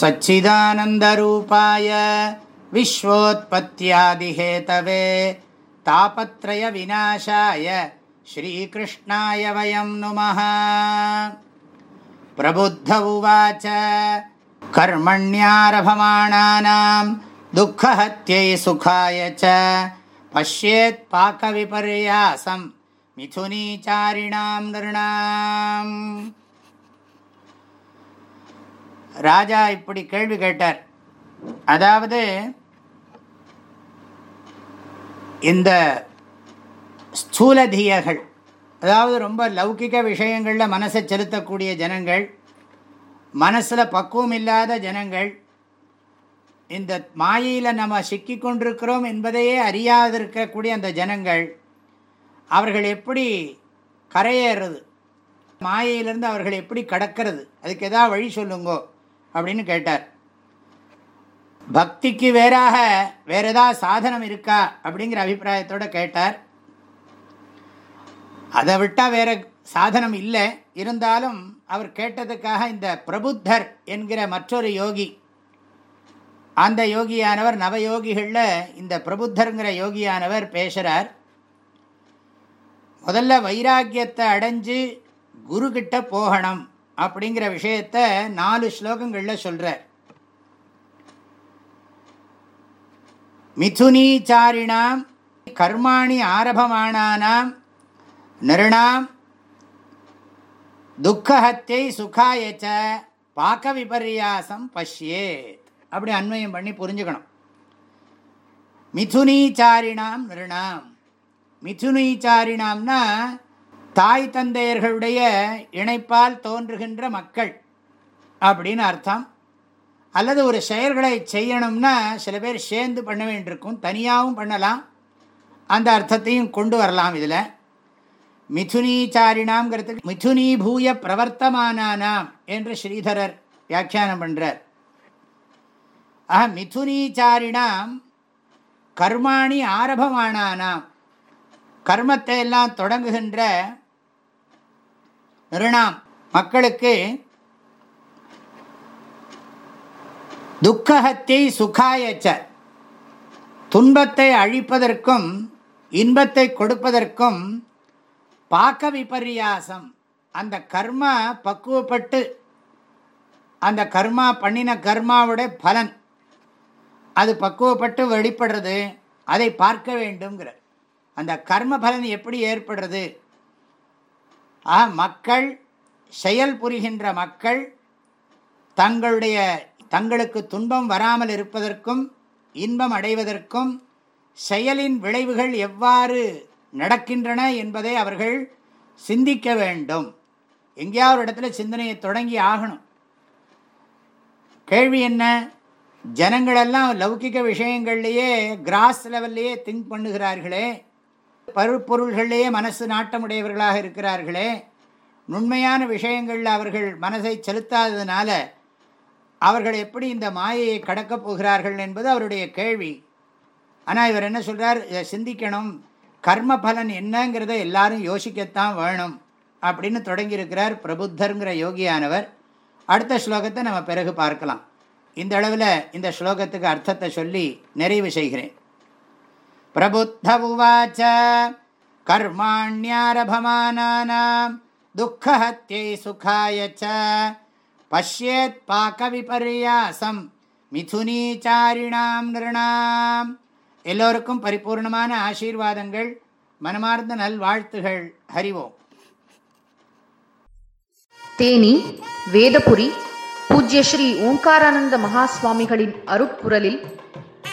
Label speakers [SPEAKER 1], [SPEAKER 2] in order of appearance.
[SPEAKER 1] सच्चिदानन्दरूपाय विश्वोत्पत्त्यादिहेतवे तापत्रयविनाशाय श्रीकृष्णाय वयं नुमः प्रबुद्ध उवाच कर्मण्यारभमाणानां दुःखहत्यै सुखाय च पश्येत् पाकविपर्यासं मिथुनीचारिणां नृणाम् ராஜா இப்படி கேள்வி கேட்டார். அதாவது இந்த ஸ்தூலதீயர்கள் அதாவது ரொம்ப லௌகிக விஷயங்களில் மனசை செலுத்தக்கூடிய ஜனங்கள் மனசில் பக்குவம் இல்லாத ஜனங்கள் இந்த மாயையில் நம்ம சிக்கி கொண்டிருக்கிறோம் என்பதையே அறியாதிருக்கக்கூடிய அந்த ஜனங்கள் அவர்கள் எப்படி கரையேறது மாயையிலிருந்து அவர்கள் எப்படி கடக்கிறது? அதுக்கு எதாவது வழி சொல்லுங்கோ. அப்படின்னு கேட்டார். பக்திக்கு வேறாக வேற ஏதாவது சாதனம் இருக்கா? அப்படிங்கிற அபிப்பிராயத்தோடு கேட்டார். அதை விட்டால் வேற சாதனம் இல்லை. இருந்தாலும் அவர் கேட்டதுக்காக இந்த பிரபுத்தர் என்கிற மற்றொரு யோகி அந்த யோகியானவர் நவயோகிகளில் இந்த பிரபுத்தருங்கிற யோகியானவர் பேசுகிறார் முதல்ல வைராக்கியத்தை அடைஞ்சு குருக்கிட்ட போகணும். அப்படிங்கிற விஷயத்த நாலு ஸ்லோகங்களில் சொல்கிறார் மிதுனீச்சாரிணாம் கர்மாணி ஆரபமானானாம் நிருணாம் துக்கஹத்தை சுகாயச்ச பாக்க விபர்யாசம் பஷ்யேத். அப்படி அன்வயம் பண்ணி புரிஞ்சுக்கணும். மிதுனீச்சாரிணாம் நிருணாம். மிதுனீச்சாரிணாம்னா தாய் தந்தையர்களுடைய இணைப்பால் தோன்றுகின்ற மக்கள் அப்படின்னு அர்த்தம். அல்லது ஒரு செயல்களை செய்யணும்னா சில பேர் சேர்ந்து பண்ண வேண்டியிருக்கும் தனியாகவும் பண்ணலாம். அந்த அர்த்தத்தையும் கொண்டு வரலாம் இதில். மிதுனீச்சாரிணாம்ங்கிறதுக்கு மிதுனீபூய பிரவர்த்தமானானாம் என்று ஸ்ரீதரர் வியாக்கியானம் பண்ணுறார் ஆஹா மிதுனீச்சாரிணாம் கர்மாணி ஆரம்பமானானாம் கர்மத்தை எல்லாம் தொடங்குகின்ற நிருணாம் மக்களுக்கு துக்ககத்தை சுகாயச்ச துன்பத்தை அழிப்பதற்கும் இன்பத்தை கொடுப்பதற்கும் பாக்க விபர்யாசம். அந்த கர்மா பக்குவப்பட்டு அந்த கர்மா பண்ணின கர்மாவுடைய பலன். அது பக்குவப்பட்டு வெளிப்படுறது அதை பார்க்க வேண்டுங்கிற அந்த கர்ம பலன் எப்படி ஏற்படுறது? ஆ மக்கள் செயல் புரிகின்ற மக்கள் தங்களுடைய தங்களுக்கு துன்பம் வராமல் இருப்பதற்கும் இன்பம் அடைவதற்கும் செயலின் விளைவுகள் எவ்வாறு நடக்கின்றன என்பதை அவர்கள் சிந்திக்க வேண்டும். எங்கேயாவது ஒரு இடத்துல சிந்தனையை தொடங்கி ஆகணும். கேள்வி என்ன? ஜனங்களெல்லாம் லௌகிக விஷயங்கள்லேயே கிராஸ் லெவல்லையே திங்க் பண்ணுகிறார்களே. பருப்பொருள்களிலேயே மனசு நாட்டமுடையவர்களாக இருக்கிறார்களே நுண்மையான விஷயங்களில் அவர்கள் மனசை செலுத்தாததுனால அவர்கள் எப்படி இந்த மாயையை கடக்கப் போகிறார்கள் என்பது அவருடைய கேள்வி. ஆனால் இவர் என்ன சொல்கிறார் இதை சிந்திக்கணும். கர்ம பலன் என்னங்கிறத எல்லாரும் யோசிக்கத்தான் வேணும் அப்படின்னு தொடங்கியிருக்கிறார் பிரபுத்தருங்கிற யோகியானவர். அடுத்த ஸ்லோகத்தை நம்ம பிறகு பார்க்கலாம். இந்த அளவில் இந்த ஸ்லோகத்துக்கு அர்த்தத்தை சொல்லி நிறைவு செய்கிறேன். பிரபுத்த உவாச்ச கர்மாண்யாரபமானானாம் துக்கஹத்யை சுகாய ச பஷ்யேத் பாக்க விபர்யாசம் மிதுனீச்சாரிணாம் நிருணாம் எல்லோருக்கும் பரிபூர்ணமான ஆசீர்வாதங்கள் மனமார்ந்த நல்வாழ்த்துகள். ஹரிவோம்
[SPEAKER 2] தேனி வேதபுரி பூஜ்ய ஸ்ரீ ஓங்காரானந்த மகாஸ்வாமிகளின் அருப்புரலில்